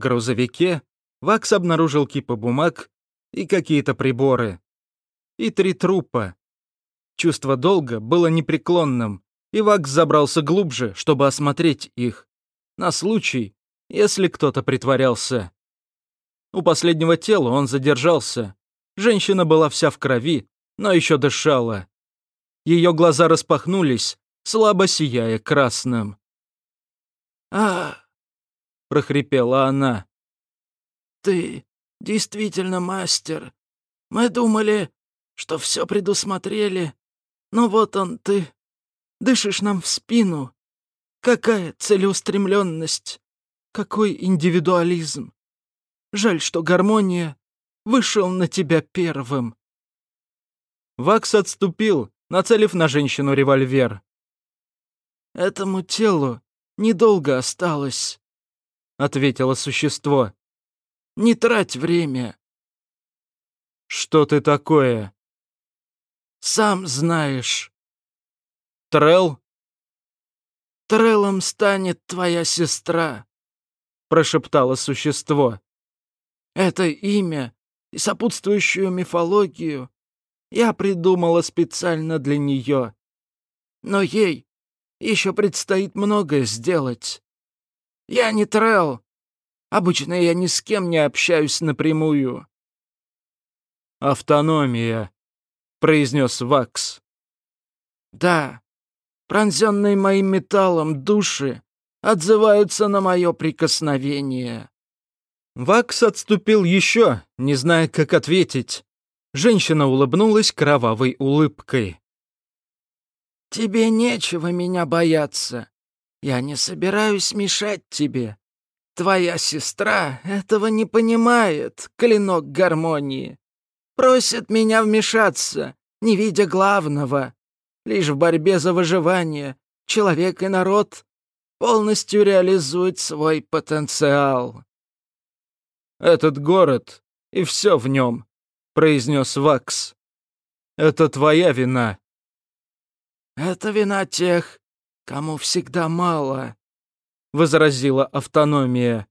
грузовике Вакс обнаружил кипы бумаг и какие-то приборы. И три трупа. Чувство долга было непреклонным, и Вакс забрался глубже, чтобы осмотреть их. На случай, если кто-то притворялся. У последнего тела он задержался. Женщина была вся в крови, но еще дышала. Ее глаза распахнулись, слабо сияя красным. а прохрипела она. «Ты действительно мастер. Мы думали, что все предусмотрели, но вот он ты. Дышишь нам в спину. Какая целеустремленность, какой индивидуализм. Жаль, что гармония вышел на тебя первым». Вакс отступил, нацелив на женщину револьвер. «Этому телу недолго осталось», — ответило существо. «Не трать время». «Что ты такое?» «Сам знаешь». «Трелл?» «Треллом станет твоя сестра», — прошептало существо. «Это имя и сопутствующую мифологию я придумала специально для нее. Но ей еще предстоит многое сделать. Я не Трел. Обычно я ни с кем не общаюсь напрямую. «Автономия», — произнес Вакс. «Да, пронзенные моим металлом души отзываются на мое прикосновение». Вакс отступил еще, не зная, как ответить. Женщина улыбнулась кровавой улыбкой. «Тебе нечего меня бояться. Я не собираюсь мешать тебе. Твоя сестра этого не понимает, клинок гармонии. Просит меня вмешаться, не видя главного. Лишь в борьбе за выживание человек и народ полностью реализуют свой потенциал». «Этот город и все в нем», — произнес Вакс. «Это твоя вина». «Это вина тех, кому всегда мало», — возразила автономия.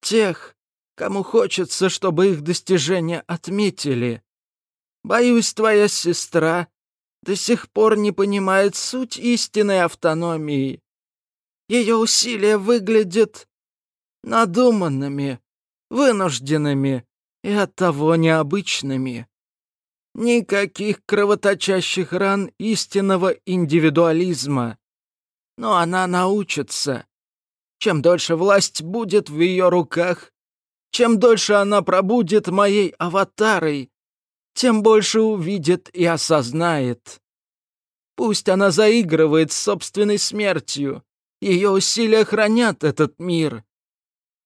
«Тех, кому хочется, чтобы их достижения отметили. Боюсь, твоя сестра до сих пор не понимает суть истинной автономии. Ее усилия выглядят надуманными, вынужденными и оттого необычными. Никаких кровоточащих ран истинного индивидуализма. Но она научится. Чем дольше власть будет в ее руках, чем дольше она пробудет моей аватарой, тем больше увидит и осознает. Пусть она заигрывает с собственной смертью, ее усилия хранят этот мир.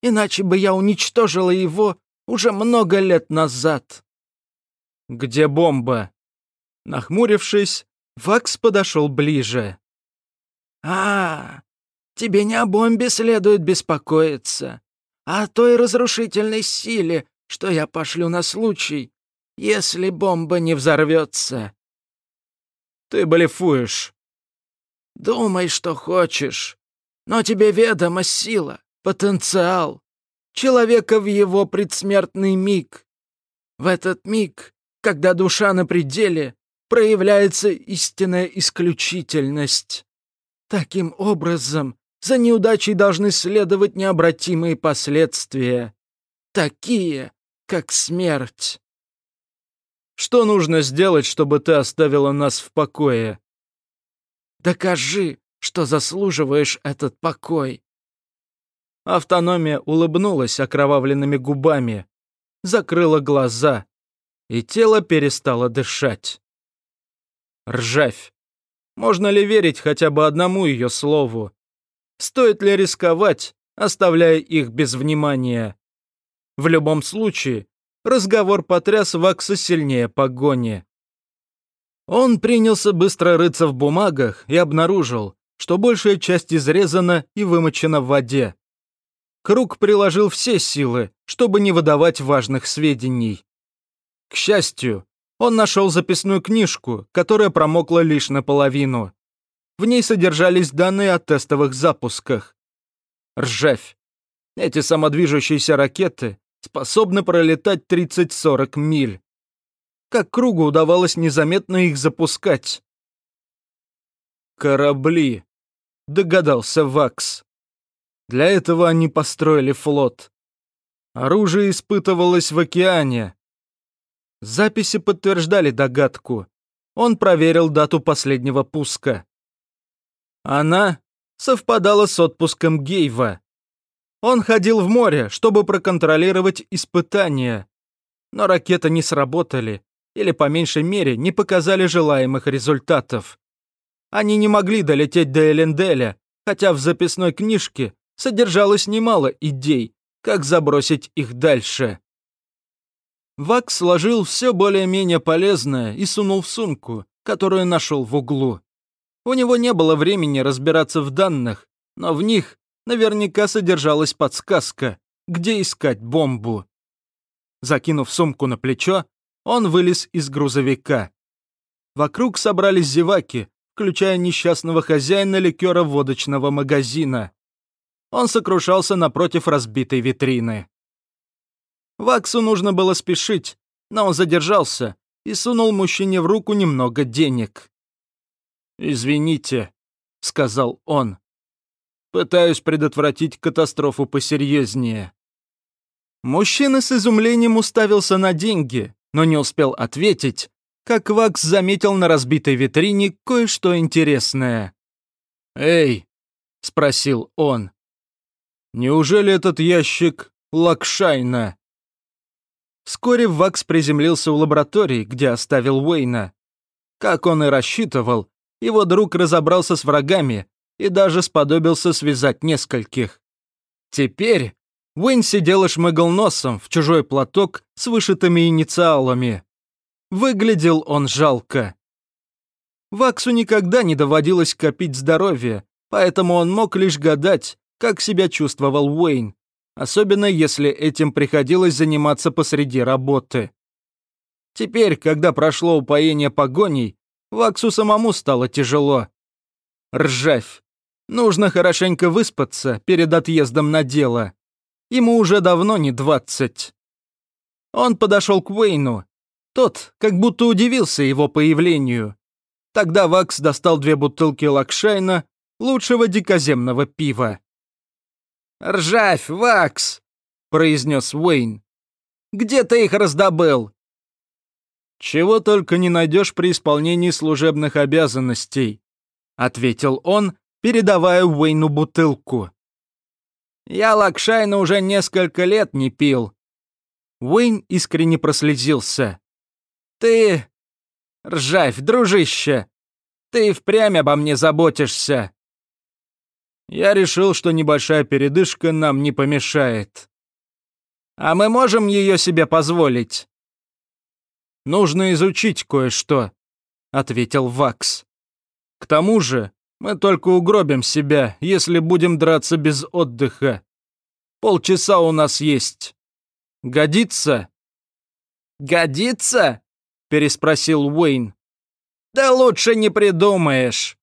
Иначе бы я уничтожила его уже много лет назад. Где бомба? Нахмурившись, Вакс подошел ближе. А, тебе не о бомбе следует беспокоиться, а о той разрушительной силе, что я пошлю на случай, если бомба не взорвется. Ты блефуешь. Думай, что хочешь, но тебе ведома сила, потенциал, человека в его предсмертный миг. В этот миг, когда душа на пределе, проявляется истинная исключительность. Таким образом, за неудачей должны следовать необратимые последствия, такие, как смерть. Что нужно сделать, чтобы ты оставила нас в покое? Докажи, что заслуживаешь этот покой. Автономия улыбнулась окровавленными губами, закрыла глаза, и тело перестало дышать. Ржавь. Можно ли верить хотя бы одному ее слову? Стоит ли рисковать, оставляя их без внимания? В любом случае, разговор потряс Вакса сильнее погони. Он принялся быстро рыться в бумагах и обнаружил, что большая часть изрезана и вымочена в воде. Круг приложил все силы, чтобы не выдавать важных сведений. К счастью, он нашел записную книжку, которая промокла лишь наполовину. В ней содержались данные о тестовых запусках. Ржавь. Эти самодвижущиеся ракеты способны пролетать 30-40 миль. Как кругу удавалось незаметно их запускать? Корабли, догадался Вакс. Для этого они построили флот. Оружие испытывалось в океане. Записи подтверждали догадку. Он проверил дату последнего пуска. Она совпадала с отпуском Гейва. Он ходил в море, чтобы проконтролировать испытания. Но ракеты не сработали, или по меньшей мере не показали желаемых результатов. Они не могли долететь до Эленделя, хотя в записной книжке содержалось немало идей, как забросить их дальше. Вак сложил все более-менее полезное и сунул в сумку, которую нашел в углу. У него не было времени разбираться в данных, но в них наверняка содержалась подсказка, где искать бомбу. Закинув сумку на плечо, он вылез из грузовика. Вокруг собрались зеваки, включая несчастного хозяина ликера водочного магазина. Он сокрушался напротив разбитой витрины. Ваксу нужно было спешить, но он задержался и сунул мужчине в руку немного денег. «Извините», — сказал он. «Пытаюсь предотвратить катастрофу посерьезнее». Мужчина с изумлением уставился на деньги, но не успел ответить, как Вакс заметил на разбитой витрине кое-что интересное. «Эй!» — спросил он. «Неужели этот ящик Лакшайна?» Вскоре Вакс приземлился у лаборатории, где оставил Уэйна. Как он и рассчитывал, его друг разобрался с врагами и даже сподобился связать нескольких. Теперь Уэйн сидел и шмыгал носом в чужой платок с вышитыми инициалами. Выглядел он жалко. Ваксу никогда не доводилось копить здоровье, поэтому он мог лишь гадать, как себя чувствовал Уэйн, особенно если этим приходилось заниматься посреди работы. Теперь, когда прошло упоение погоней, Ваксу самому стало тяжело. Ржавь. Нужно хорошенько выспаться перед отъездом на дело. Ему уже давно не двадцать. Он подошел к Уэйну. Тот как будто удивился его появлению. Тогда Вакс достал две бутылки лакшайна, лучшего дикоземного пива. «Ржавь, Вакс!» — произнес Уэйн. «Где ты их раздобыл?» «Чего только не найдешь при исполнении служебных обязанностей», — ответил он, передавая Уэйну бутылку. Я Лакшайна уже несколько лет не пил». Уэйн искренне прослезился. «Ты... Ржавь, дружище! Ты впрямь обо мне заботишься!» Я решил, что небольшая передышка нам не помешает. «А мы можем ее себе позволить?» «Нужно изучить кое-что», — ответил Вакс. «К тому же мы только угробим себя, если будем драться без отдыха. Полчаса у нас есть. Годится?» «Годится?» – переспросил Уэйн. «Да лучше не придумаешь».